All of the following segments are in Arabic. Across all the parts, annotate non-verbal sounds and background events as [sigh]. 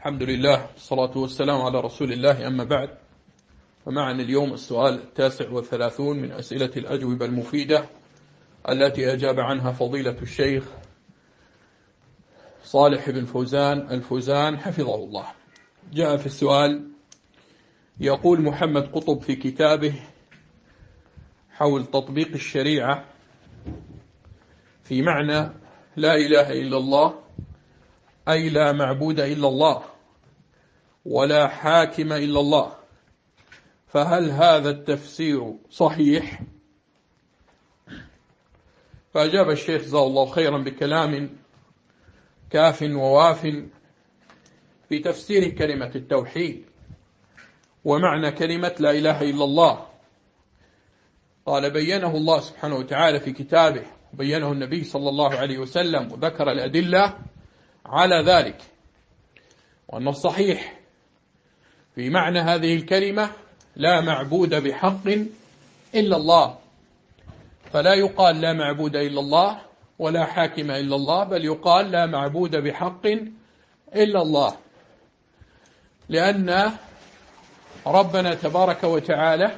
الحمد لله والصلاة والسلام على رسول الله أما بعد. فمعنا اليوم السؤال التاسع والثلاثون من أسئلة الأجوبة المفيدة التي أجاب عنها فضيلة الشيخ صالح بن فوزان الفوزان حفظه الله. جاء في السؤال يقول محمد قطب في كتابه حول تطبيق الشريعة في معنى لا إله إلا الله أي لا معبود إلا الله. ولا حاكم إلا الله. فهل هذا التفسير صحيح؟ فأجاب الشيخ جزاه الله خيرا بكلام كاف وواف في تفسير كلمة التوحيد ومعنى كلمة لا إله إلا الله. قال بينه الله سبحانه وتعالى في كتابه وبينه النبي صلى الله عليه وسلم وذكر الأدلة على ذلك. وأن الصحيح في معنى هذه الكلمة لا معبود بحق إلا الله. فلا يقال لا معبود إلا الله ولا حاكم إلا الله بل يقال لا معبود بحق إلا الله. لأن ربنا تبارك وتعالى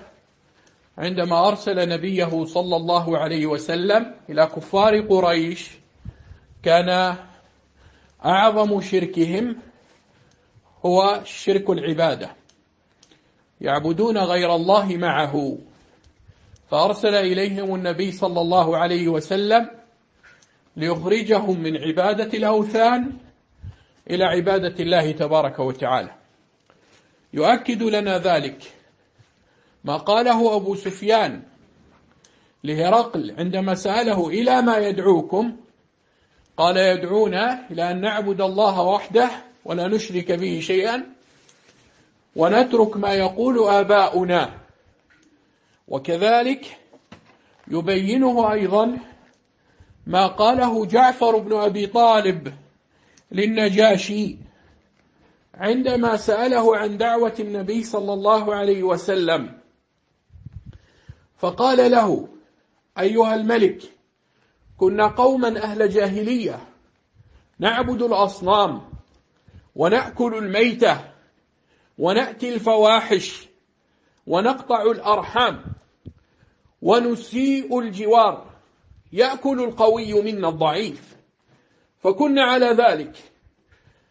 عندما أرسل نبيه صلى الله عليه وسلم إلى كفار قريش كان أعظم شركهم هو شرك العبادة. يعبدون غير الله معه. فأرسل إليهم النبي صلى الله عليه وسلم ليخرجهم من عبادة الأوثان إلى عبادة الله تبارك وتعالى. يؤكد لنا ذلك ما قاله أبو سفيان لهرقل عندما سأله إلى ما يدعوكم؟ قال يدعونا إلى أن نعبد الله وحده ولا نشرك به شيئا. ونترك ما يقول آباؤنا. وكذلك يبينه أيضا ما قاله جعفر بن أبي طالب للنجاشي عندما سأله عن دعوة النبي صلى الله عليه وسلم. فقال له أيها الملك كنا قوما أهل جاهلية نعبد الأصنام ونأكل الميتة ونأتي الفواحش ونقطع الأرحام ونسيء الجوار. يأكل القوي منا الضعيف. فكنا على ذلك.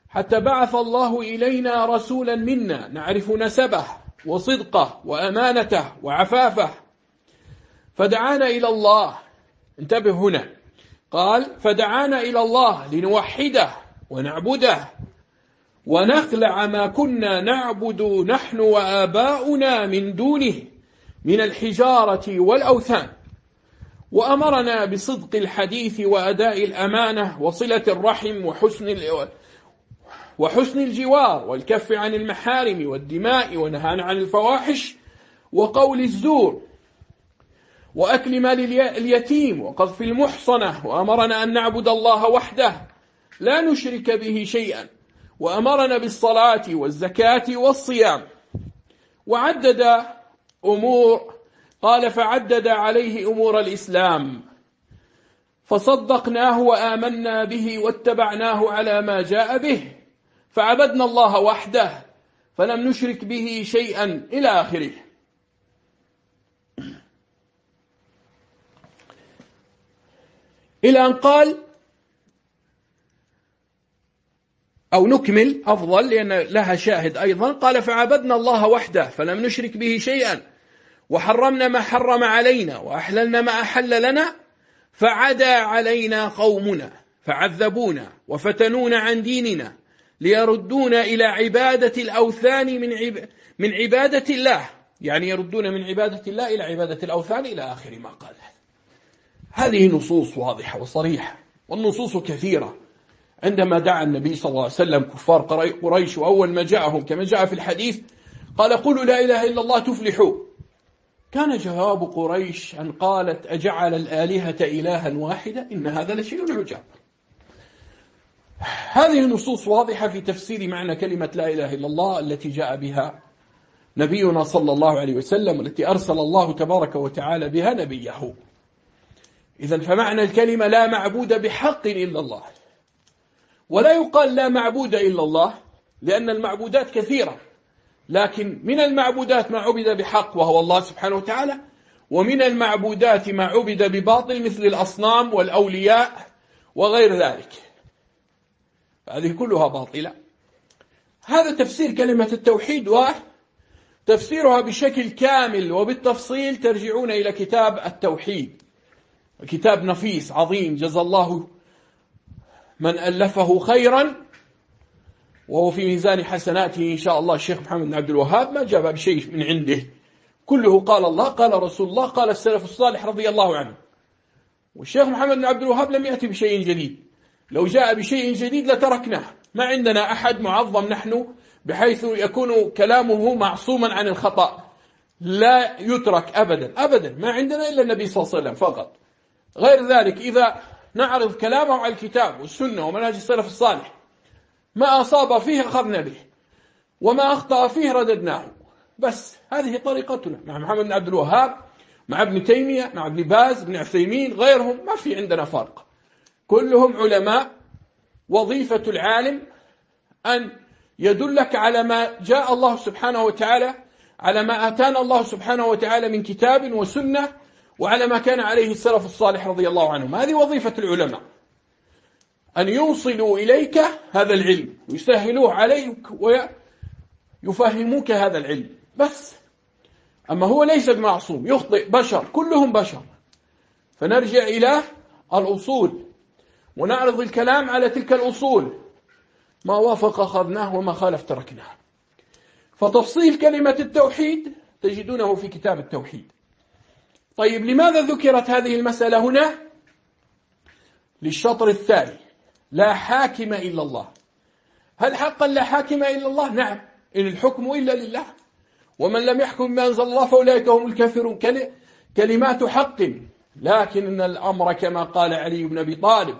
حتى بعث الله إلينا رسولا منا نعرف نسبه وصدقه وأمانته وعفافه. فدعانا إلى الله. انتبه هنا. قال فدعانا إلى الله لنوحده ونعبده ونخلع ما كنا نعبد نحن وآباؤنا من دونه من الحجارة والأوثان. وأمرنا بصدق الحديث وأداء الأمانة وصلة الرحم وحسن وحسن الجوار والكف عن المحارم والدماء ونهانا عن الفواحش وقول الزور وأكل مال اليتيم وقذف المحصنة. وأمرنا أن نعبد الله وحده لا نشرك به شيئا. وأمرنا بالصلاة والزكاة والصيام. وعدد أمور قال فعدد عليه أمور الإسلام. فصدقناه وآمنا به واتبعناه على ما جاء به. فعبدنا الله وحده فلم نشرك به شيئا إلى آخره. إلى أن قال أو نكمل أفضل لأن لها شاهد أيضا. قال فعبدنا الله وحده فلم نشرك به شيئا. وحرمنا ما حرم علينا وأحللنا ما أحل لنا فعدا علينا قومنا فعذبونا وفتنونا عن ديننا ليردونا إلى عبادة الأوثان من عب... من عبادة الله. يعني يردون من عبادة الله إلى عبادة الأوثان إلى آخر ما قال. هذه نصوص واضحة وصريحة والنصوص كثيرة. عندما دعا النبي صلى الله عليه وسلم كفار قريش وأول ما جاءهم كما جاء في الحديث قال قولوا لا إله إلا الله تفلحوا. كان جواب قريش أن قالت أجعل الآلهة إلها واحدة؟ إن هذا لشيء عجاب هذه نصوص واضحة في تفسير معنى كلمة لا إله إلا الله التي جاء بها نبينا صلى الله عليه وسلم والتي أرسل الله تبارك وتعالى بها نبيه. إذا فمعنى الكلمة لا معبود بحق إلا الله. ولا يقال لا معبود إلا الله لأن المعبودات كثيرة. لكن من المعبودات ما عبد بحق وهو الله سبحانه وتعالى ومن المعبودات ما عبد بباطل مثل الأصنام والأولياء وغير ذلك. هذه كلها باطلة. هذا تفسير كلمة التوحيد وتفسيرها بشكل كامل وبالتفصيل ترجعون إلى كتاب التوحيد. كتاب نفيس عظيم جزى الله من ألفه خيرا وهو في ميزان حسناته إن شاء الله الشيخ محمد بن عبد الوهاب ما جاب بشيء من عنده. كله قال الله قال رسول الله قال السلف الصالح رضي الله عنه. والشيخ محمد بن عبد الوهاب لم يأتي بشيء جديد. لو جاء بشيء جديد لتركناه. ما عندنا أحد معظم نحن بحيث يكون كلامه معصوما عن الخطأ. لا يترك أبدا. أبدا. ما عندنا إلا النبي صلى الله عليه وسلم فقط. غير ذلك إذا نعرض كلامه على الكتاب والسنة ومنهج السلف الصالح. ما أصاب فيه أخذنا به وما أخطأ فيه رددناه. بس هذه طريقتنا مع محمد بن عبد الوهاب مع ابن تيمية مع ابن باز ابن عثيمين غيرهم ما في عندنا فرق. كلهم علماء. وظيفة العالم أن يدلك على ما جاء الله سبحانه وتعالى على ما أتانا الله سبحانه وتعالى من كتاب وسنة وعلى ما كان عليه السلف الصالح رضي الله عنهم. هذه وظيفة العلماء. أن يوصلوا إليك هذا العلم ويسهلوه عليك ويفهموك هذا العلم. بس. أما هو ليس بمعصوم يخطئ بشر كلهم بشر. فنرجع إلى الأصول. ونعرض الكلام على تلك الأصول. ما وافق أخذناه وما خالف تركناه. فتفصيل كلمة التوحيد تجدونه في كتاب التوحيد. طيب لماذا ذكرت هذه المسألة هنا؟ للشطر الثاني لا حاكم إلا الله. هل حقا لا حاكم إلا الله؟ نعم. إن الحكم إلا لله. ومن لم يحكم بما أنزل الله فأولئك هم الكافرون. كلمات حق. لكن الأمر كما قال علي بن أبي طالب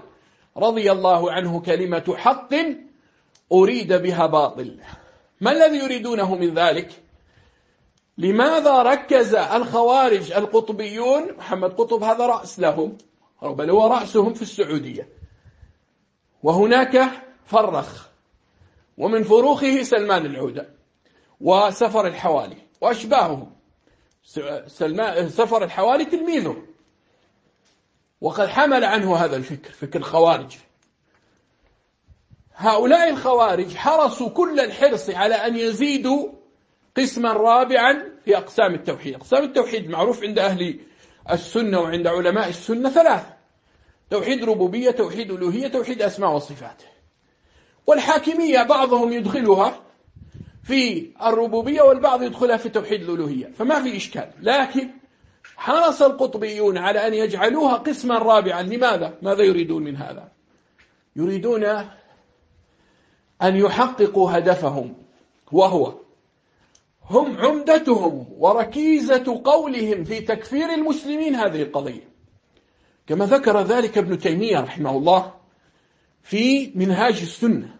رضي الله عنه كلمة حق أريد بها باطل. ما الذي يريدونه من ذلك؟ لماذا ركز الخوارج القطبيون؟ محمد قطب هذا رأس لهم بل هو رأسهم في السعودية. وهناك فرخ ومن فروخه سلمان العودة وسفر الحوالي وأشباههم. سفر الحوالي تلميذه وقد حمل عنه هذا الفكر فكر الخوارج. هؤلاء الخوارج حرصوا كل الحرص على أن يزيدوا قسما رابعا في أقسام التوحيد. أقسام التوحيد معروف عند أهل السنة وعند علماء السنة ثلاثة. توحيد ربوبية توحيد ألوهية توحيد أسماء وصفات. والحاكمية بعضهم يدخلها في الربوبية والبعض يدخلها في توحيد الألوهية. فما في إشكال. لكن حرص القطبيون على أن يجعلوها قسما رابعا. لماذا؟ ماذا يريدون من هذا؟ يريدون أن يحققوا هدفهم وهو هم عمدتهم وركيزة قولهم في تكفير المسلمين هذه القضية. كما ذكر ذلك ابن تيمية رحمه الله في منهاج السنة.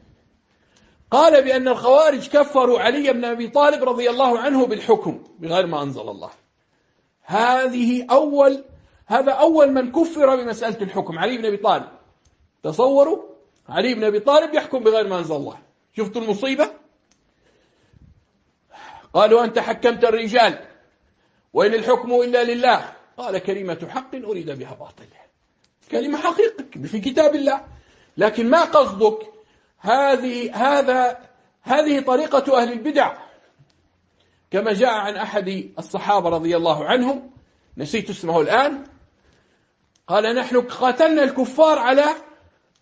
قال بأن الخوارج كفروا علي بن أبي طالب رضي الله عنه بالحكم بغير ما أنزل الله. هذه أول هذا أول من كفر بمسألة الحكم علي بن أبي طالب. تصوروا؟ علي بن أبي طالب يحكم بغير ما أنزل الله. شفتوا المصيبة؟ قالوا أنت حكمت الرجال. وإن الحكم إلا لله. قال كلمة حق أريد بها باطل كلمة حقيقة في كتاب الله. لكن ما قصدك؟ هذه هذا هذه طريقة أهل البدع. كما جاء عن أحد الصحابة رضي الله عنهم. نسيت اسمه الآن. قال نحن قاتلنا الكفار على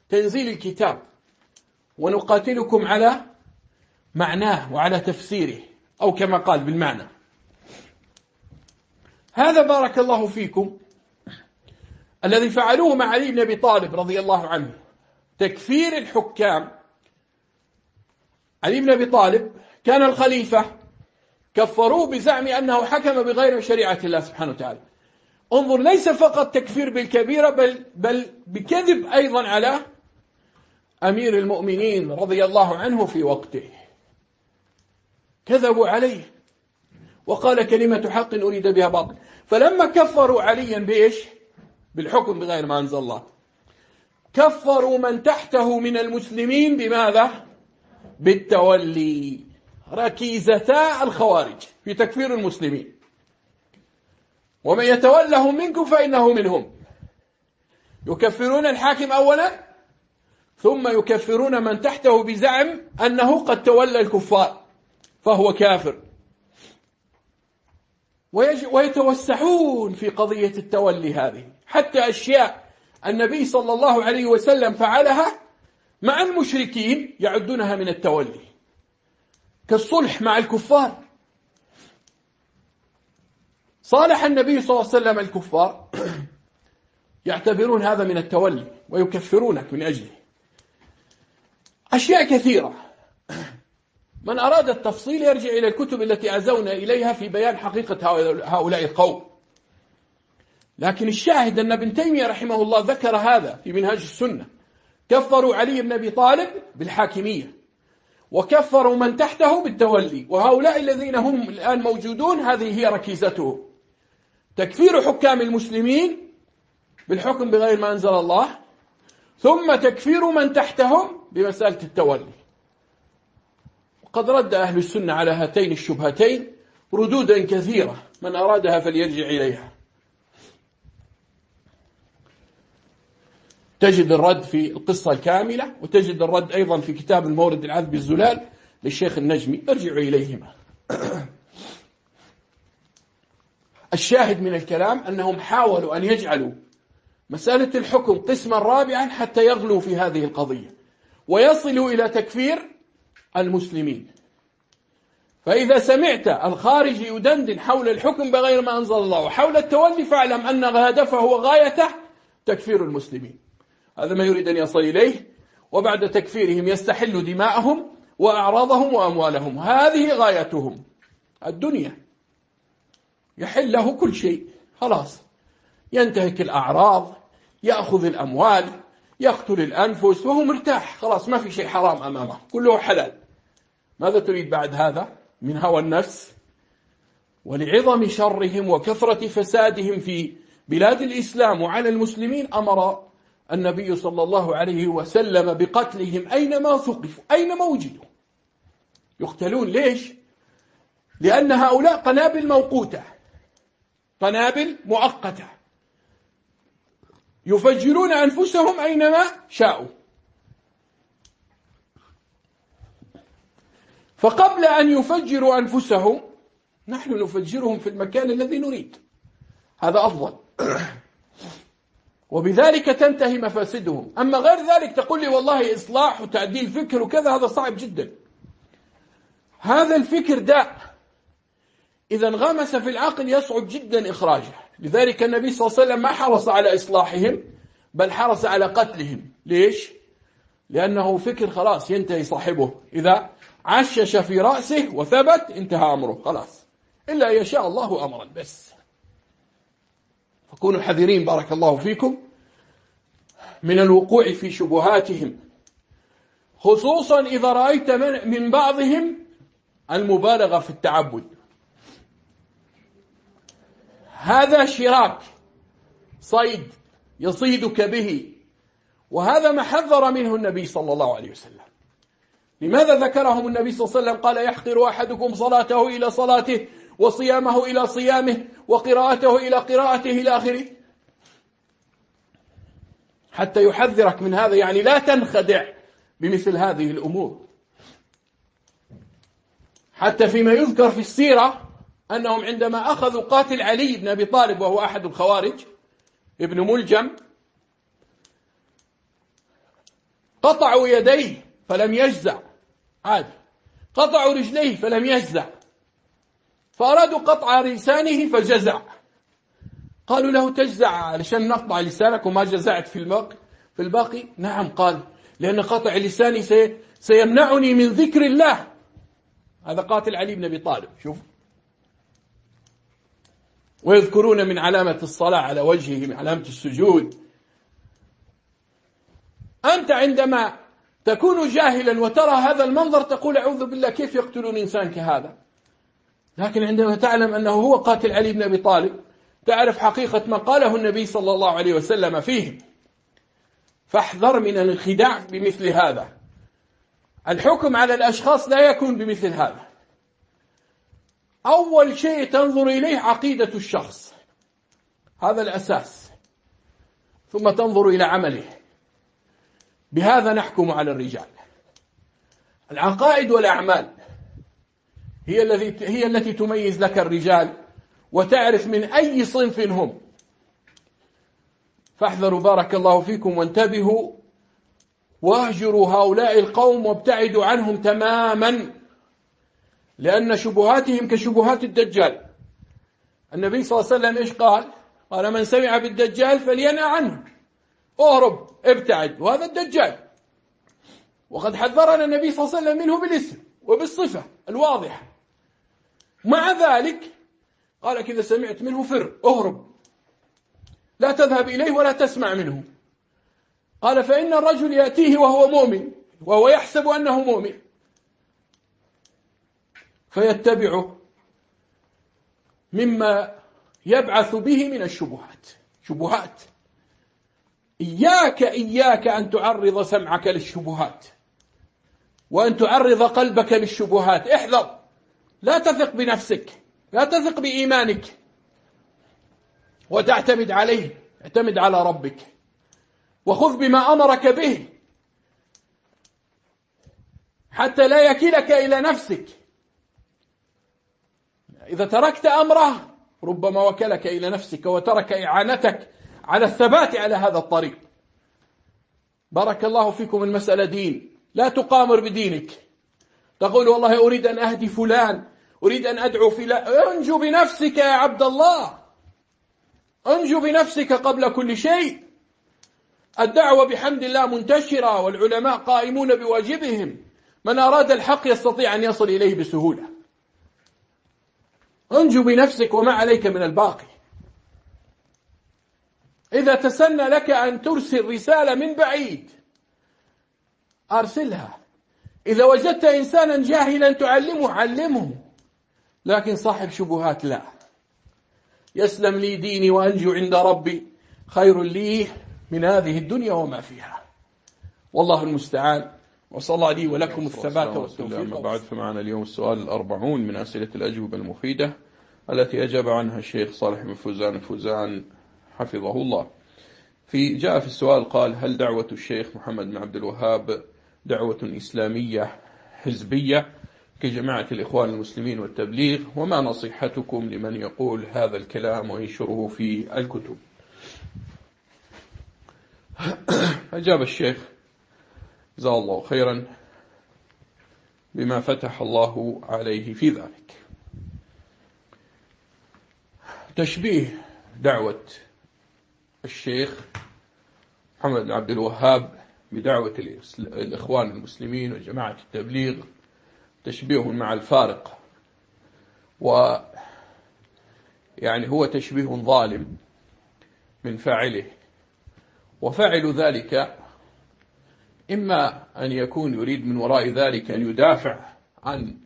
تنزيل الكتاب. ونقاتلكم على معناه وعلى تفسيره. أو كما قال بالمعنى. هذا بارك الله فيكم. الذي فعلوه مع علي بن أبي طالب رضي الله عنه. تكفير الحكام. علي بن أبي طالب كان الخليفة. كفروه بزعم أنه حكم بغير شريعة الله سبحانه وتعالى. انظر ليس فقط تكفير بالكبيرة بل, بل بكذب أيضا على أمير المؤمنين رضي الله عنه في وقته. كذبوا عليه. وقال كلمة حق أريد بها باطل. فلما كفروا عليا بإيش؟ بالحكم بغير ما أنزل الله. كفروا من تحته من المسلمين بماذا؟ بالتولي. ركيزتا الخوارج في تكفير المسلمين. ومن يتولهم منكم فإنه منهم. يكفرون الحاكم أولا ثم يكفرون من تحته بزعم أنه قد تولى الكفار. فهو كافر. ويتوسعون في قضية التولي هذه. حتى أشياء النبي صلى الله عليه وسلم فعلها مع المشركين يعدونها من التولي. كالصلح مع الكفار. صالح النبي صلى الله عليه وسلم الكفار [clears throat] يعتبرون هذا من التولي ويكفرونك من أجله. أشياء كثيرة. [clears throat] من أراد التفصيل يرجع إلى الكتب التي أزونا إليها في بيان حقيقة هؤلاء القوم. لكن الشاهد أن ابن تيمية رحمه الله ذكر هذا في منهاج السنة. كفروا علي بن أبي طالب بالحاكمية. وكفروا من تحته بالتولي. وهؤلاء الذين هم الآن موجودون هذه هي ركيزتهم. تكفير حكام المسلمين بالحكم بغير ما أنزل الله. ثم تكفير من تحتهم بمسألة التولي. وقد رد أهل السنة على هاتين الشبهتين ردودا كثيرة. من أرادها فليرجع إليها. تجد الرد في القصة الكاملة وتجد الرد أيضا في كتاب المورد العذب الزلال للشيخ النجمي. ارجعوا إليهما. [clears throat] الشاهد من الكلام أنهم حاولوا أن يجعلوا مسألة الحكم قسما رابعا حتى يغلوا في هذه القضية ويصلوا إلى تكفير المسلمين. فإذا سمعت الخارج يدندن حول الحكم بغير ما أنزل الله وحول التولي فاعلم أن هدفه وغايته تكفير المسلمين. هذا ما يريد أن يصل إليه وبعد تكفيرهم يستحل دماءهم وأعراضهم وأموالهم. هذه غايتهم الدنيا. يحل له كل شيء خلاص. ينتهك الأعراض يأخذ الأموال يقتل الأنفس وهو مرتاح خلاص ما في شيء حرام أمامه كله حلال. ماذا تريد بعد هذا؟ من هوى النفس ولعظم شرهم وكثرة فسادهم في بلاد الإسلام وعلى المسلمين أمر النبي صلى الله عليه وسلم بقتلهم أينما ثقفوا أينما وجدوا. يقتلون ليش؟ لأن هؤلاء قنابل موقوتة قنابل مؤقتة. يفجرون أنفسهم أينما شاءوا. فقبل أن يفجروا أنفسهم نحن نفجرهم في المكان الذي نريد. هذا أفضل. [clears throat] وبذلك تنتهي مفاسدهم. أما غير ذلك تقول لي والله إصلاح وتعديل فكر وكذا هذا صعب جدا. هذا الفكر داء إذا انغمس في العقل يصعب جدا إخراجه. لذلك النبي صلى الله عليه وسلم ما حرص على إصلاحهم بل حرص على قتلهم. ليش؟ لأنه فكر خلاص ينتهي صاحبه. إذا عشش في رأسه وثبت انتهى أمره. خلاص. إلا يشاء الله أمرا. بس. فكونوا حذرين بارك الله فيكم من الوقوع في شبهاتهم. خصوصا إذا رأيت من بعضهم المبالغة في التعبد. هذا شراك صيد يصيدك به. وهذا ما حذر منه النبي صلى الله عليه وسلم. لماذا ذكرهم النبي صلى الله عليه وسلم؟ قال يحقر أحدكم صلاته إلى صلاته وصيامه إلى صيامه وقراءته إلى قراءته إلى آخره. حتى يحذرك من هذا يعني لا تنخدع بمثل هذه الأمور. حتى فيما يذكر في السيرة أنهم عندما أخذوا قاتل علي بن أبي طالب وهو أحد الخوارج ابن ملجم قطعوا يديه فلم يجزع. عادي. قطعوا رجليه فلم يجزع. فأرادوا قطع لسانه فجزع. قالوا له تجزع علشان نقطع لسانك وما جزعت في الباقي؟ في الباقي؟ نعم قال. لأن قطع لساني سي سيمنعني من ذكر الله. هذا قاتل علي بن أبي طالب شوف ويذكرون من علامة الصلاة على وجهه من علامة السجود. أنت عندما تكون جاهلا وترى هذا المنظر تقول أعوذ بالله كيف يقتلون إنسان كهذا؟ لكن عندما تعلم أنه هو قاتل علي بن أبي طالب تعرف حقيقة ما قاله النبي صلى الله عليه وسلم فيهم فاحذر من الخداع بمثل هذا. الحكم على الأشخاص لا يكون بمثل هذا. أول شيء تنظر إليه عقيدة الشخص. هذا الأساس. ثم تنظر إلى عمله. بهذا نحكم على الرجال. العقائد والأعمال هي التي هي التي تميز لك الرجال وتعرف من أي صنف هم. فاحذروا بارك الله فيكم وانتبهوا واهجروا هؤلاء القوم وابتعدوا عنهم تماما لأن شبهاتهم كشبهات الدجال. النبي صلى الله عليه وسلم إيش قال؟ قال من سمع بالدجال فلينأ عنه. اهرب ابتعد وهذا الدجال. وقد حذرنا النبي صلى الله عليه وسلم منه بالاسم وبالصفة الواضحة. مع ذلك قال إذا سمعت منه فر اهرب. لا تذهب إليه ولا تسمع منه. قال فإن الرجل يأتيه وهو مؤمن وهو يحسب أنه مؤمن. فيتبعه مما يبعث به من الشبهات. شبهات. إياك إياك أن تعرض سمعك للشبهات وأن تعرض قلبك للشبهات. احذر. لا تثق بنفسك. لا تثق بإيمانك. وتعتمد عليه. اعتمد على ربك. وخذ بما أمرك به. حتى لا يكلك إلى نفسك. إذا تركت أمره ربما وكلك إلى نفسك وترك إعانتك على الثبات على هذا الطريق. بارك الله فيكم المسألة دين. لا تقامر بدينك. تقول والله أريد أن أهدي فلان أريد أن أدعو فلان. انجو بنفسك يا عبد الله. انجو بنفسك قبل كل شيء. الدعوة بحمد الله منتشرة والعلماء قائمون بواجبهم. من أراد الحق يستطيع أن يصل إليه بسهولة. انجو بنفسك وما عليك من الباقي. إذا تسنى لك أن ترسل رسالة من بعيد أرسلها. إذا وجدت إنسانا جاهلا تعلمه علمه. لكن صاحب شبهات لا. يسلم لي ديني وأنجو عند ربي. خير لي من هذه الدنيا وما فيها. والله المستعان. وصلى الله لي ولكم الثبات والتوفيق. أما بعد فمعنا اليوم السؤال الأربعون من أسئلة الأجوبة المفيدة التي أجاب عنها الشيخ صالح بن فوزان الفوزان حفظه الله في جاء في السؤال قال هل دعوة الشيخ محمد بن عبد الوهاب دعوة إسلامية حزبية كجماعة الإخوان المسلمين والتبليغ؟ وما نصيحتكم لمن يقول هذا الكلام وينشره في الكتب؟ [coughs] أجاب الشيخ جزاه الله خيرا بما فتح الله عليه في ذلك. تشبيه دعوة الشيخ محمد بن عبد الوهاب بدعوة الإخوان المسلمين وجماعة التبليغ تشبيه مع الفارق. و يعني هو تشبيه ظالم من فاعله. وفاعل ذلك إما أن يكون يريد من وراء ذلك أن يدافع عن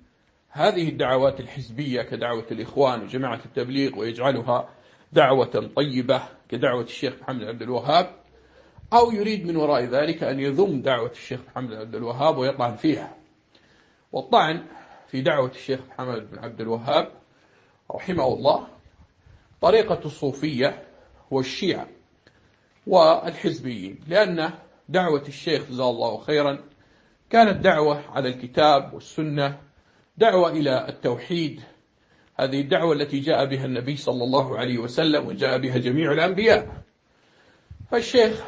هذه الدعوات الحزبية كدعوة الإخوان وجماعة التبليغ ويجعلها دعوة طيبة كدعوة الشيخ محمد عبد الوهاب أو يريد من وراء ذلك أن يذم دعوة الشيخ محمد عبد الوهاب ويطعن فيها. والطعن في دعوة الشيخ محمد بن عبد الوهاب رحمه الله طريقة الصوفية والشيعة والحزبيين لأن دعوة الشيخ جزاه الله خيرا كانت دعوة على الكتاب والسنة دعوة إلى التوحيد هذه الدعوة التي جاء بها النبي صلى الله عليه وسلم وجاء بها جميع الأنبياء. فالشيخ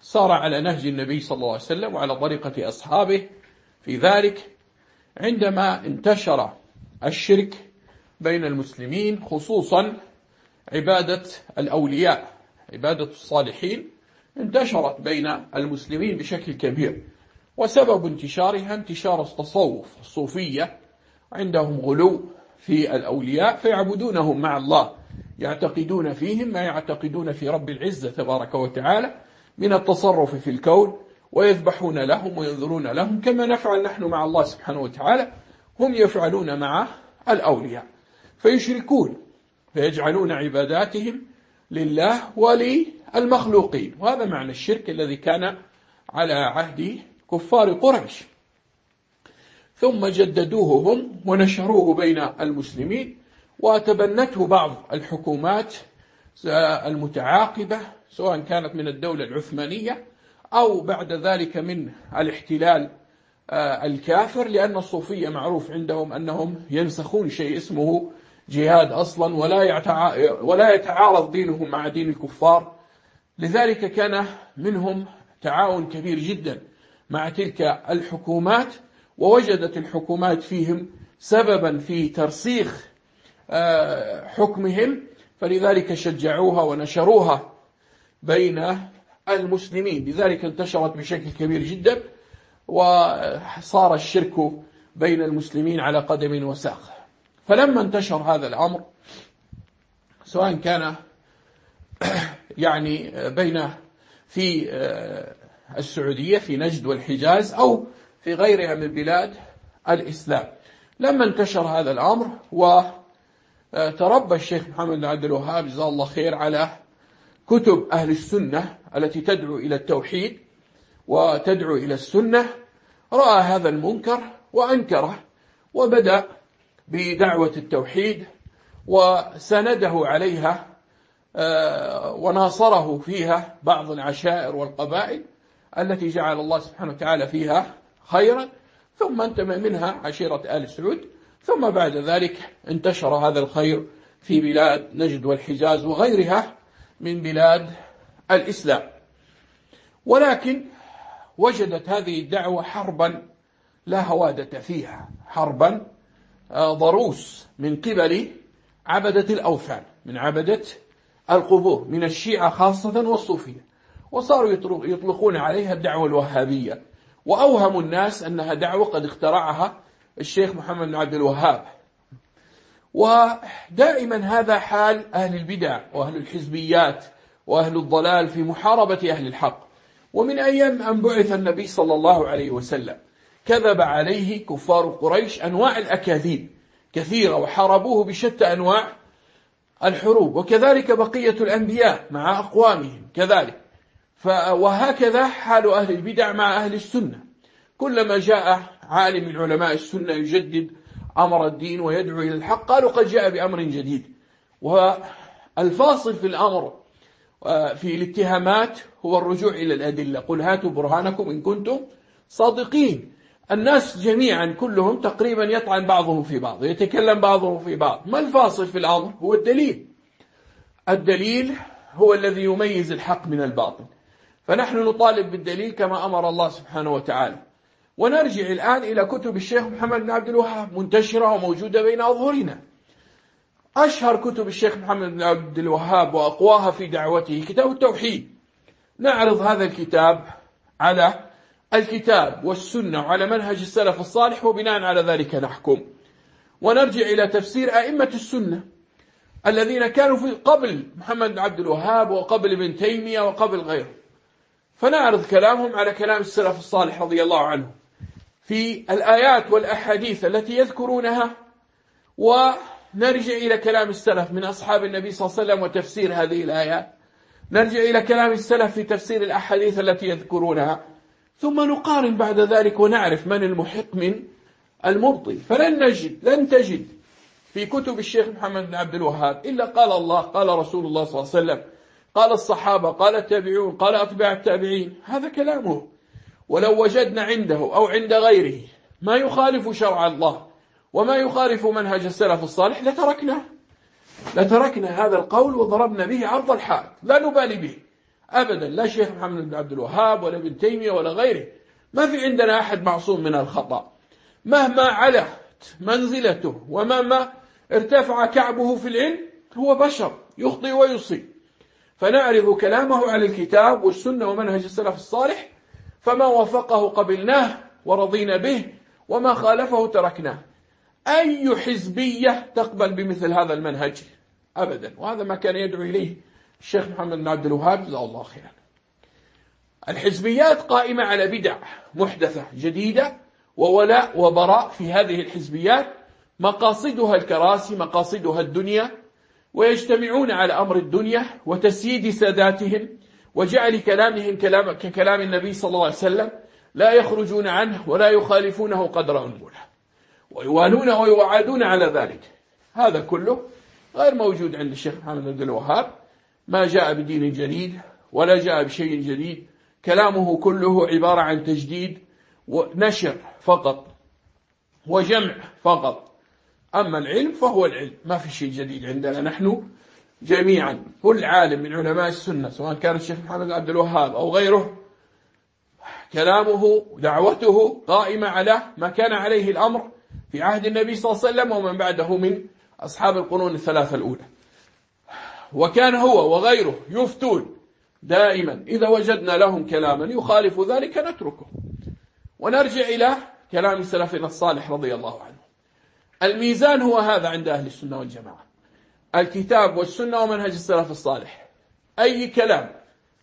صار على نهج النبي صلى الله عليه وسلم وعلى طريقة أصحابه. في ذلك عندما انتشر الشرك بين المسلمين خصوصا عبادة الأولياء عبادة الصالحين انتشرت بين المسلمين بشكل كبير. وسبب انتشارها انتشار التصوف الصوفية عندهم غلو في الأولياء فيعبدونهم مع الله يعتقدون فيهم ما يعتقدون في رب العزة تبارك وتعالى من التصرف في الكون ويذبحون لهم وينذرون لهم كما نفعل نحن مع الله سبحانه وتعالى هم يفعلون مع الأولياء. فيشركون فيجعلون عباداتهم لله وللمخلوقين. وهذا معنى الشرك الذي كان على عهد كفار قريش. ثم جددوه هم ونشروه بين المسلمين وتبنته بعض الحكومات المتعاقبة سواء كانت من الدولة العثمانية أو بعد ذلك من الاحتلال آه، الكافر لأن الصوفية معروف عندهم أنهم ينسخون شيء اسمه جهاد أصلا ولا ولا يتعارض دينهم مع دين الكفار. لذلك كان منهم تعاون كبير جدا مع تلك الحكومات. ووجدت الحكومات فيهم سببا في ترسيخ آه، حكمهم فلذلك شجعوها ونشروها بين المسلمين. لذلك انتشرت بشكل كبير جدا وصار الشرك بين المسلمين على قدم وساق. فلما انتشر هذا الأمر سواء كان [coughs] يعني بين في آه، السعودية في نجد والحجاز أو في غيرها من بلاد الإسلام. لما انتشر هذا الأمر وتربى الشيخ محمد بن عبد الوهاب جزاه الله خير على كتب أهل السنة التي تدعو إلى التوحيد وتدعو إلى السنة رأى هذا المنكر وأنكره وبدأ بدعوة التوحيد وسنده عليها آه، وناصره فيها بعض العشائر والقبائل التي جعل الله سبحانه وتعالى فيها خيرا ثم انتمى منها عشيرة آل سعود ثم بعد ذلك انتشر هذا الخير في بلاد نجد والحجاز وغيرها من بلاد الإسلام. ولكن وجدت هذه الدعوة حربا لا هوادة فيها حربا آه، ضروس من قبل عبدة الأوثان من عبدة القبور من الشيعة خاصة والصوفية. وصاروا يطلقون عليها الدعوة الوهابية. وأوهموا الناس أنها دعوة قد اخترعها الشيخ محمد بن عبد الوهاب. ودائما هذا حال أهل البدع وأهل الحزبيات وأهل الضلال في محاربة أهل الحق. ومن أيام أن بعث النبي صلى الله عليه وسلم كذب عليه كفار قريش أنواع الأكاذيب كثيرة وحاربوه بشتى أنواع الحروب وكذلك بقية الأنبياء مع أقوامهم كذلك. وهكذا حال أهل البدع مع أهل السنة. كلما جاء عالم من علماء السنة يجدد أمر الدين ويدعو إلى الحق قالوا قد جاء بأمر جديد. والفاصل في الأمر آه، في الاتهامات هو الرجوع إلى الأدلة. قل هاتوا برهانكم إن كنتم صادقين. الناس جميعا كلهم تقريبا يطعن بعضهم في بعض يتكلم بعضهم في بعض. ما الفاصل في الأمر؟ هو الدليل. الدليل هو الذي يميز الحق من الباطل. فنحن نطالب بالدليل كما أمر الله سبحانه وتعالى. ونرجع الآن إلى كتب الشيخ محمد بن عبد الوهاب منتشرة وموجودة بين أظهرنا. أشهر كتب الشيخ محمد بن عبد الوهاب وأقواها في دعوته كتاب التوحيد. نعرض هذا الكتاب على الكتاب والسنة وعلى منهج السلف الصالح وبناء على ذلك نحكم. ونرجع إلى تفسير أئمة السنة الذين كانوا في قبل محمد بن عبد الوهاب وقبل ابن تيمية وقبل غيره. فنعرض كلامهم على كلام السلف الصالح رضي الله عنه. في الآيات والأحاديث التي يذكرونها ونرجع إلى كلام السلف من أصحاب النبي صلى الله عليه وسلم وتفسير هذه الآيات. نرجع إلى كلام السلف في تفسير الأحاديث التي يذكرونها. ثم نقارن بعد ذلك ونعرف من المحق من المبطل. فلن نجد لن تجد في كتب الشيخ محمد بن عبد الوهاب إلا قال الله قال رسول الله صلى الله عليه وسلم قال الصحابة قال التابعون قال أتباع التابعين. هذا كلامه. ولو وجدنا عنده أو عند غيره ما يخالف شرع الله وما يخالف منهج السلف الصالح لتركناه لتركنا هذا القول وضربنا به عرض الحائط لا نبالي به. أبدا. لا شيخ محمد بن عبد الوهاب ولا ابن تيمية ولا غيره. ما في عندنا أحد معصوم من الخطأ. مهما علت منزلته ومهما ارتفع كعبه في العلم هو بشر. يخطئ ويصيب. فنعرض كلامه على الكتاب والسنة ومنهج السلف الصالح فما وافقه قبلناه ورضينا به وما خالفه تركناه. أي حزبية تقبل بمثل هذا المنهج؟ أبدا. وهذا ما كان يدعو إليه الشيخ محمد بن عبد الوهاب جزاه الله خيرا. الحزبيات قائمة على بدع محدثة جديدة وولاء وبراء في هذه الحزبيات مقاصدها الكراسي مقاصدها الدنيا ويجتمعون على أمر الدنيا وتسييد ساداتهم وجعل كلامهم كلام ككلام النبي صلى الله عليه وسلم لا يخرجون عنه ولا يخالفونه قدر أنبوله ويوالون ويوعدون على ذلك. هذا كله غير موجود عند الشيخ محمد بن الوهاب. ما جاء بدين جديد ولا جاء بشيء جديد. كلامه كله عبارة عن تجديد ونشر فقط وجمع فقط. أما العلم فهو العلم. ما في شيء جديد عندنا نحن جميعا. كل عالم من علماء السنة سواء كان الشيخ محمد عبد الوهاب أو غيره كلامه دعوته قائمة على ما كان عليه الأمر في عهد النبي صلى الله عليه وسلم ومن بعده من أصحاب القرون الثلاثة الأولى. وكان هو وغيره يفتون دائما. إذا وجدنا لهم كلاما يخالف ذلك نتركه. ونرجع إلى كلام سلفنا الصالح رضي الله عنه. الميزان هو هذا عند أهل السنة والجماعة. الكتاب والسنة ومنهج السلف الصالح. أي كلام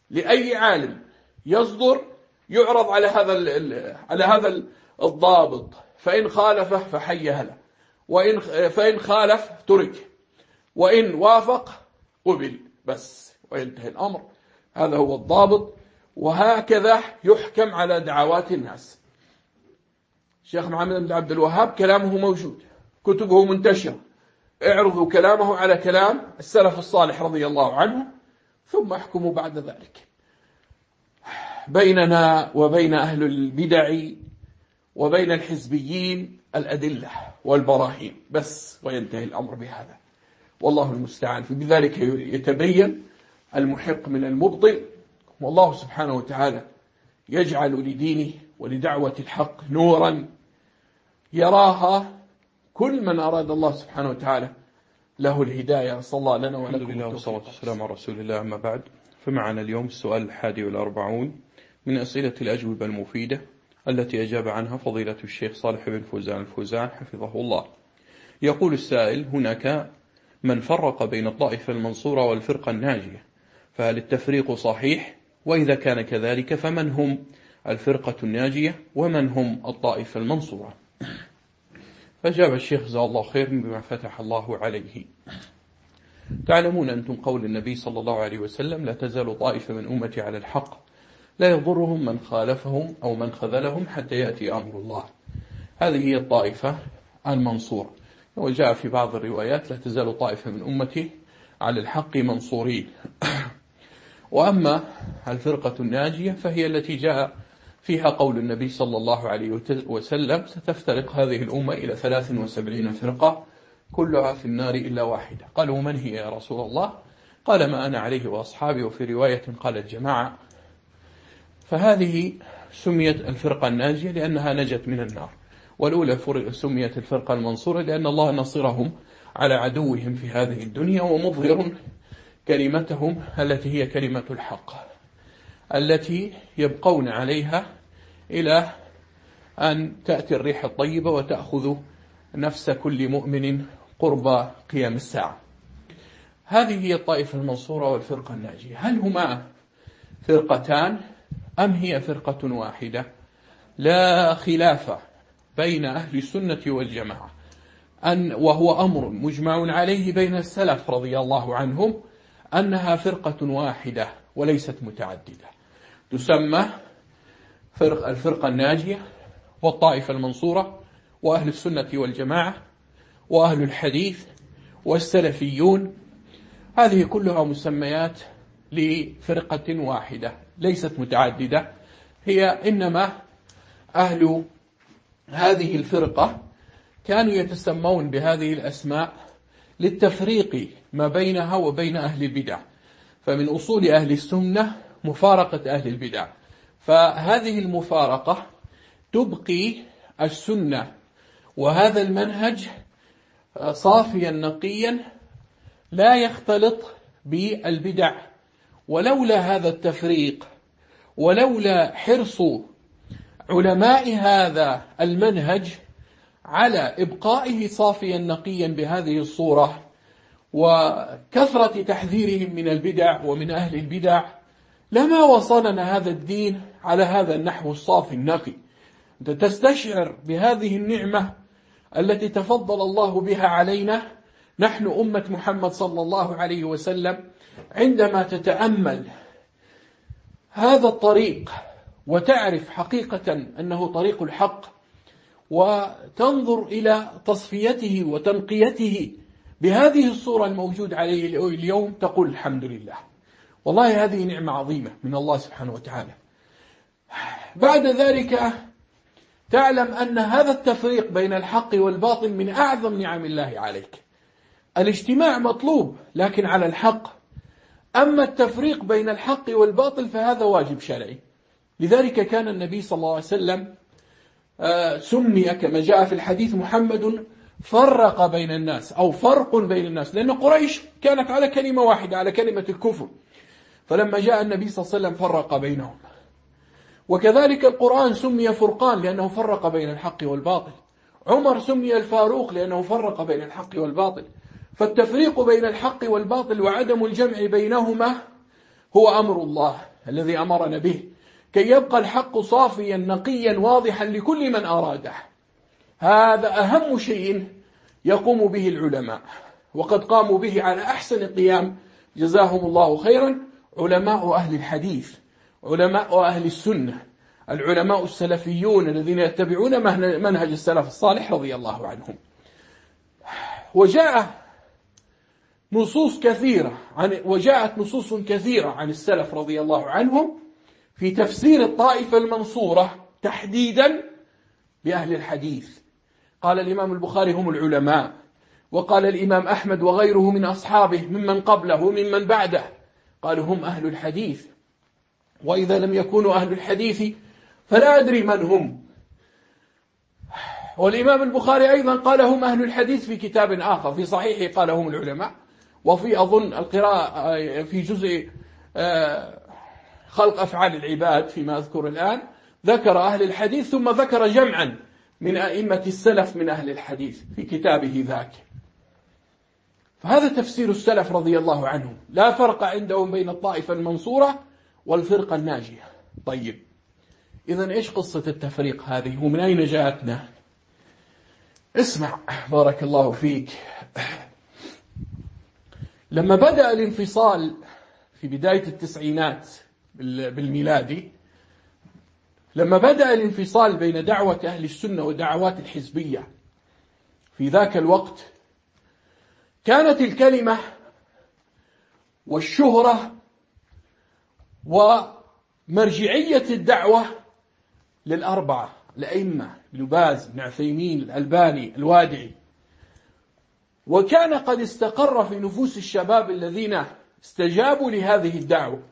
لأي عالم يصدر يعرض على هذا على هذا الضابط. فإن خالفه فحي هلا. وإن فإن خالف ترك. وإن وافق قبل بس وينتهي الأمر. هذا هو الضابط. وهكذا يحكم على دعوات الناس. الشيخ محمد بن عبد الوهاب كلامه موجود. كتبه منتشرة اعرضوا كلامه على كلام السلف الصالح رضي الله عنه ثم احكموا بعد ذلك. بيننا وبين أهل البدع وبين الحزبيين الأدلة والبراهين. بس وينتهي الأمر بهذا. والله المستعان. فبذلك يتبين المحق من المبطل. والله سبحانه وتعالى يجعل لدينه ولدعوة الحق نورا يراها كل من أراد الله سبحانه وتعالى له الهداية صلى الله لنا ولكم الحمد لله والصلاة والسلام على رسول الله أما بعد. فمعنا اليوم السؤال الحادي والأربعون من أسئلة الأجوبة المفيدة التي أجاب عنها فضيلة الشيخ صالح بن فوزان الفوزان حفظه الله. يقول السائل هناك من فرق بين الطائفة المنصورة والفرقة الناجية فهل التفريق صحيح؟ وإذا كان كذلك فمن هم الفرقة الناجية ومن هم الطائفة المنصورة؟ فجاب الشيخ جزاه الله خير بما فتح الله عليه. تعلمون أنتم قول النبي صلى الله عليه وسلم لا تزال طائفة من أمتي على الحق لا يضرهم من خالفهم أو من خذلهم حتى يأتي أمر الله. هذه هي الطائفة المنصورة. وجاء في بعض الروايات لا تزال طائفة من أمتي على الحق منصورين. [coughs] وأما الفرقة الناجية فهي التي جاء فيها قول النبي صلى الله عليه وسلم ستفترق هذه الأمة إلى 73 فرقة كلها في النار إلا واحدة. قالوا من هي يا رسول الله؟ قال ما أنا عليه وأصحابي. وفي رواية قال الجماعة. فهذه سميت الفرقة الناجية لأنها نجت من النار والأولى سميت الفرقة المنصورة لأن الله نصرهم على عدوهم في هذه الدنيا ومظهر كلمتهم التي هي كلمة الحق. التي يبقون عليها إلى أن تأتي الريح الطيبة وتأخذ نفس كل مؤمن قرب قيام الساعة. هذه هي الطائفة المنصورة والفرقة الناجية. هل هما فرقتان أم هي فرقة واحدة؟ لا خلاف بين أهل السنة والجماعة. أن وهو أمر مجمع عليه بين السلف رضي الله عنهم أنها فرقة واحدة وليست متعددة. تسمى فرق الفرقة الناجية والطائفة المنصورة وأهل السنة والجماعة وأهل الحديث والسلفيون. هذه كلها مسميات لفرقة واحدة ليست متعددة. هي إنما أهل هذه الفرقة كانوا يتسمون بهذه الأسماء للتفريق ما بينها وبين أهل البدع. فمن أصول أهل السنة مفارقة أهل البدع. فهذه المفارقة تبقي السنة وهذا المنهج صافيا نقيا لا يختلط بالبدع. ولولا هذا التفريق ولولا حرص علماء هذا المنهج على إبقائه صافيا نقيا بهذه الصورة وكثرة تحذيرهم من البدع ومن أهل البدع لما وصلنا هذا الدين على هذا النحو الصافي النقي. أنت تستشعر بهذه النعمة التي تفضل الله بها علينا. نحن أمة محمد صلى الله عليه وسلم عندما تتأمل هذا الطريق وتعرف حقيقة أنه طريق الحق وتنظر إلى تصفيته وتنقيته بهذه الصورة الموجود عليه اليوم تقول الحمد لله. والله هذه نعمة عظيمة من الله سبحانه وتعالى. بعد ذلك تعلم أن هذا التفريق بين الحق والباطل من أعظم نعم الله عليك. الاجتماع مطلوب لكن على الحق. أما التفريق بين الحق والباطل فهذا واجب شرعي. لذلك كان النبي صلى الله عليه وسلم آه، سمي كما جاء في الحديث محمد فرق بين الناس أو فرق بين الناس لأن قريش كانت على كلمة واحدة على كلمة الكفر. فلما جاء النبي صلى الله عليه وسلم فرق بينهم. وكذلك القرآن سمي فرقان لأنه فرق بين الحق والباطل. عمر سمي الفاروق لأنه فرق بين الحق والباطل. فالتفريق بين الحق والباطل وعدم الجمع بينهما هو أمر الله الذي أمرنا به. كي يبقى الحق صافيا نقيا واضحا لكل من أراده. هذا أهم شيء يقوم به العلماء. وقد قاموا به على أحسن قيام. جزاهم الله خيرا. علماء أهل الحديث علماء أهل السنة العلماء السلفيون الذين يتبعون منهج السلف الصالح رضي الله عنهم. وجاء نصوص كثيرة عن وجاءت نصوص كثيرة عن السلف رضي الله عنهم في تفسير الطائفة المنصورة تحديدا بأهل الحديث. قال الإمام البخاري هم العلماء وقال الإمام أحمد وغيره من أصحابه ممن قبله وممن بعده. قالوا هم أهل الحديث. وإذا لم يكونوا أهل الحديث فلا أدري من هم. والإمام البخاري أيضا قال هم أهل الحديث في كتاب آخر في صحيحه قال هم العلماء. وفي أظن القراءة في جزء آه، خلق أفعال العباد فيما أذكر الآن. ذكر أهل الحديث ثم ذكر جمعا من أئمة السلف من أهل الحديث في كتابه ذاك. فهذا تفسير السلف رضي الله عنهم لا فرق عندهم بين الطائفة المنصورة والفرقة الناجية. طيب. إذا إيش قصة التفريق هذه؟ ومن أين جاءتنا؟ اسمع. بارك الله فيك. لما بدأ الانفصال في بداية التسعينات بالميلادي لما بدأ الانفصال بين دعوة أهل السنة ودعوات الحزبية في ذاك الوقت كانت الكلمة والشهرة ومرجعية الدعوة للأربعة الأئمة ابن باز ابن عثيمين الألباني الوادعي. وكان قد استقر في نفوس الشباب الذين استجابوا لهذه الدعوة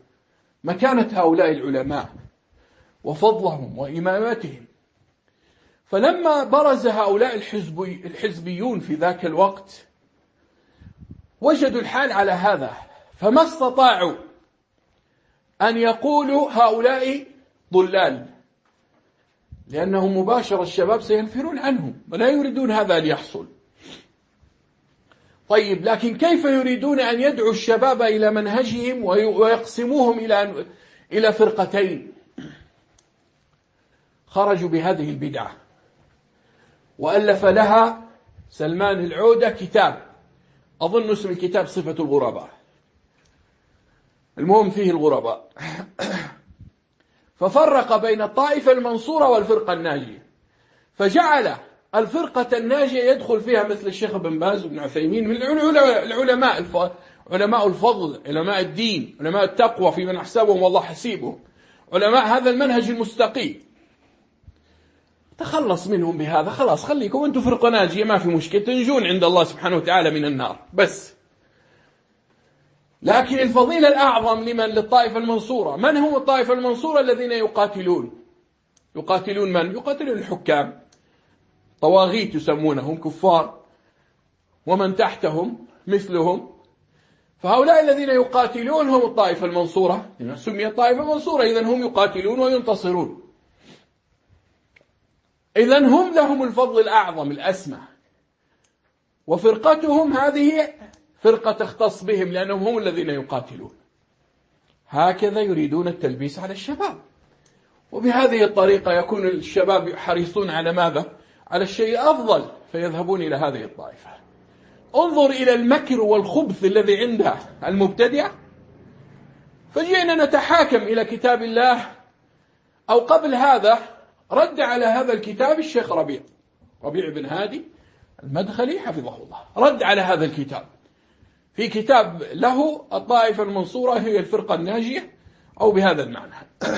مكانة هؤلاء العلماء وفضلهم وإمامتهم. فلما برز هؤلاء الحزبي الحزبيون في ذاك الوقت وجدوا الحال على هذا فما استطاعوا أن يقولوا هؤلاء ضلال لأنهم مباشرة الشباب سينفرون عنهم ولا يريدون هذا أن يحصل. طيب لكن كيف يريدون أن يدعوا الشباب إلى منهجهم ويقسموهم إلى إلى فرقتين؟ خرجوا بهذه البدعة. وألف لها سلمان العودة كتاب. أظن اسم الكتاب صفة الغرباء. المهم فيه الغرباء. ففرق بين الطائفة المنصورة والفرقة الناجية. فجعل الفرقة الناجية يدخل فيها مثل الشيخ بن باز وابن عثيمين من العلماء علماء الفضل علماء الدين علماء التقوى في من أحسبهم والله حسيبهم. علماء هذا المنهج المستقيم. تخلص منهم بهذا. خلاص خليكم أنتم فرقة ناجية ما في مشكلة تنجون عند الله سبحانه وتعالى من النار. بس. لكن الفضيلة الأعظم لمن؟ للطائفة المنصورة. من هم الطائفة المنصورة الذين يقاتلون؟ يقاتلون من؟ يقاتلون الحكام. طواغيت يسمونهم كفار. ومن تحتهم؟ مثلهم. فهؤلاء الذين يقاتلون هم الطائفة المنصورة. سمي الطائفة منصورة. إذا هم يقاتلون وينتصرون. إذا هم لهم الفضل الأعظم الأسمى. وفرقتهم هذه فرقة تختص بهم لأنهم هم الذين يقاتلون. هكذا يريدون التلبيس على الشباب. وبهذه الطريقة يكون الشباب حريصون على ماذا؟ على الشيء أفضل فيذهبون إلى هذه الطائفة. انظر إلى المكر والخبث الذي عند المبتدع. فجئنا نتحاكم إلى كتاب الله. أو قبل هذا رد على هذا الكتاب الشيخ ربيع. ربيع بن هادي المدخلي حفظه الله. رد على هذا الكتاب. في كتاب له الطائفة المنصورة هي الفرقة الناجية أو بهذا المعنى. [clears throat]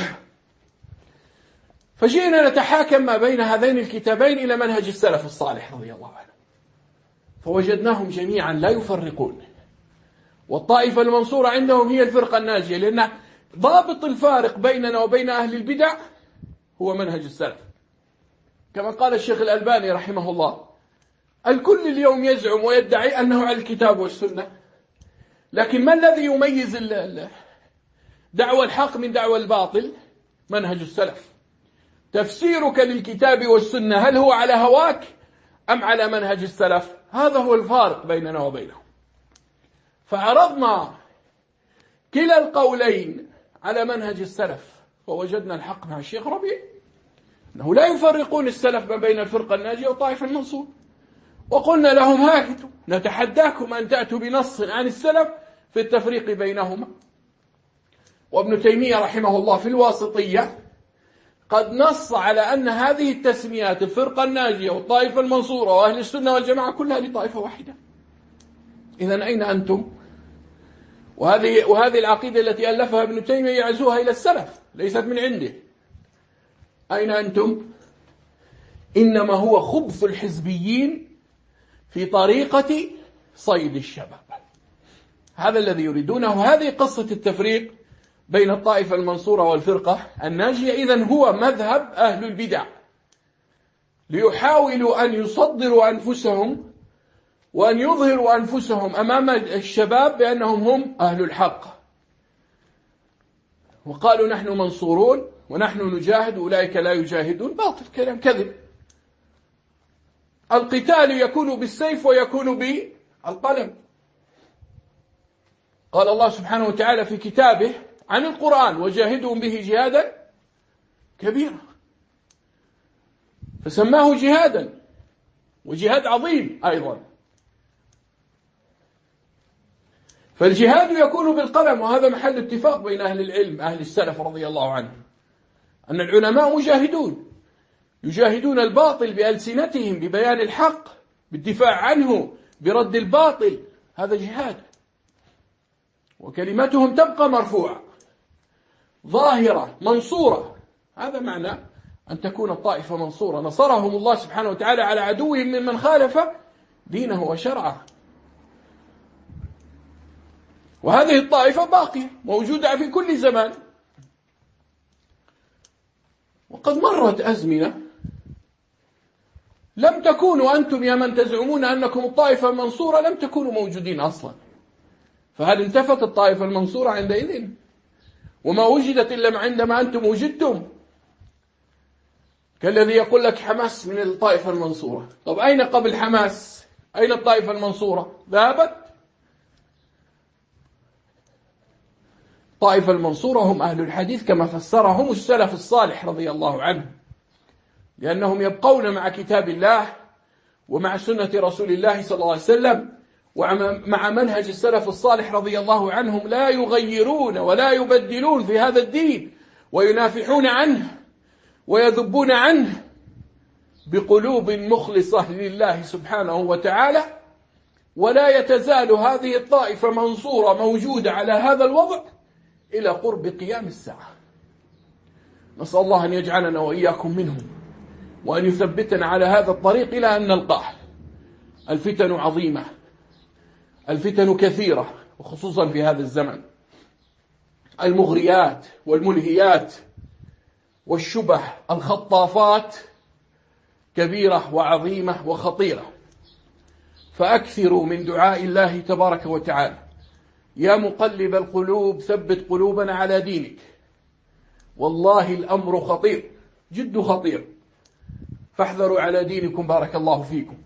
فجئنا نتحاكم ما بين هذين الكتابين إلى منهج السلف الصالح رضي الله عنه. فوجدناهم جميعا لا يفرقون. والطائفة المنصورة عندهم هي الفرقة الناجية لأن ضابط الفارق بيننا وبين أهل البدع هو منهج السلف. كما قال الشيخ الألباني رحمه الله الكل اليوم يزعم ويدعي أنه على الكتاب والسنة لكن ما الذي يميز دعوى الحق من دعوى الباطل؟ منهج السلف. تفسيرك للكتاب والسنة هل هو على هواك أم على منهج السلف؟ هذا هو الفارق بيننا وبينهم. فعرضنا كلا القولين على منهج السلف فوجدنا الحق مع الشيخ ربيع. أنه لا يفرقون السلف ما بين الفرقة الناجية وطائفة المنصور. وقلنا لهم هاكتوا نتحداكم أن تأتوا بنص عن السلف في التفريق بينهما. وابن تيمية رحمه الله في الواسطية قد نص على أن هذه التسميات الفرقة الناجية والطائفة المنصورة وأهل السنة والجماعة كلها لطائفة واحدة. إذا أين أنتم؟ وهذه وهذه العقيدة التي ألفها ابن تيمية يعزوها إلى السلف ليست من عنده. أين أنتم؟ إنما هو خبث الحزبيين في طريقة صيد الشباب. هذا الذي يريدونه. هذه قصة التفريق بين الطائفة المنصورة والفرقة. الناجية إذا هو مذهب أهل البدع ليحاولوا أن يصدروا أنفسهم وأن يظهروا أنفسهم أمام الشباب بأنهم هم أهل الحق. وقالوا نحن منصورون ونحن نجاهد أولئك لا يجاهدون. باطل كلام كذب. القتال يكون بالسيف ويكون بالقلم. قال الله سبحانه وتعالى في كتابه عن القرآن وجاهدهم به جهادا كبيرا. فسماه جهادا وجهاد عظيم أيضا. فالجهاد يكون بالقلم وهذا محل اتفاق بين أهل العلم أهل السلف رضي الله عنهم. أن العلماء مجاهدون يجاهدون الباطل بألسنتهم ببيان الحق بالدفاع عنه برد الباطل هذا جهاد. وكلمتهم تبقى مرفوعة ظاهرة منصورة. هذا معنى أن تكون الطائفة منصورة. نصرهم الله سبحانه وتعالى على عدوهم ممن خالف دينه وشرعه. وهذه الطائفة باقية موجودة في كل زمان. وقد مرت أزمنة. لم تكونوا أنتم يا من تزعمون أنكم الطائفة المنصورة لم تكونوا موجودين أصلا. فهل انتفت الطائفة المنصورة عندئذ؟ وما وجدت إلا عندما أنتم وجدتم. كالذي يقول لك حماس من الطائفة المنصورة. طب أين قبل حماس؟ أين الطائفة المنصورة؟ ذهبت. الطائفة المنصورة هم أهل الحديث كما فسرهم السلف الصالح رضي الله عنه لأنهم يبقون مع كتاب الله ومع سنة رسول الله صلى الله عليه وسلم ومع منهج السلف الصالح رضي الله عنهم لا يغيرون ولا يبدلون في هذا الدين وينافحون عنه ويذبون عنه بقلوب مخلصة لله سبحانه وتعالى ولا يتزال هذه الطائفة منصورة موجودة على هذا الوضع إلى قرب قيام الساعة. نسأل الله أن يجعلنا وإياكم منهم وأن يثبتنا على هذا الطريق إلى أن نلقاه. الفتن عظيمة الفتن كثيرة وخصوصا في هذا الزمن. المغريات والملهيات والشبه الخطافات كبيرة وعظيمة وخطيرة. فأكثروا من دعاء الله تبارك وتعالى. يا مقلب القلوب ثبت قلوبنا على دينك. والله الأمر خطير جد خطير. فاحذروا على دينكم بارك الله فيكم.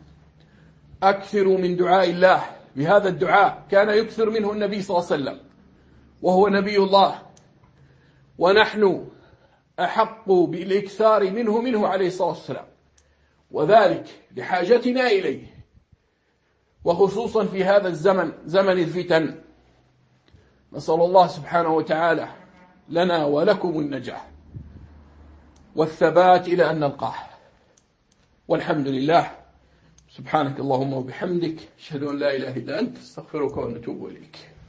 أكثروا من دعاء الله بهذا الدعاء كان يكثر منه النبي صلى الله عليه وسلم وهو نبي الله. ونحن أحق بالإكثار منه منه عليه الصلاة والسلام. وذلك لحاجتنا إليه. وخصوصا في هذا الزمن زمن الفتن. نسأل الله سبحانه وتعالى لنا ولكم النجاح والثبات إلى أن نلقاه. والحمد لله. سبحانك اللهم وبحمدك أشهد أن لا إله إلا أنت أستغفرك ونتوب إليك.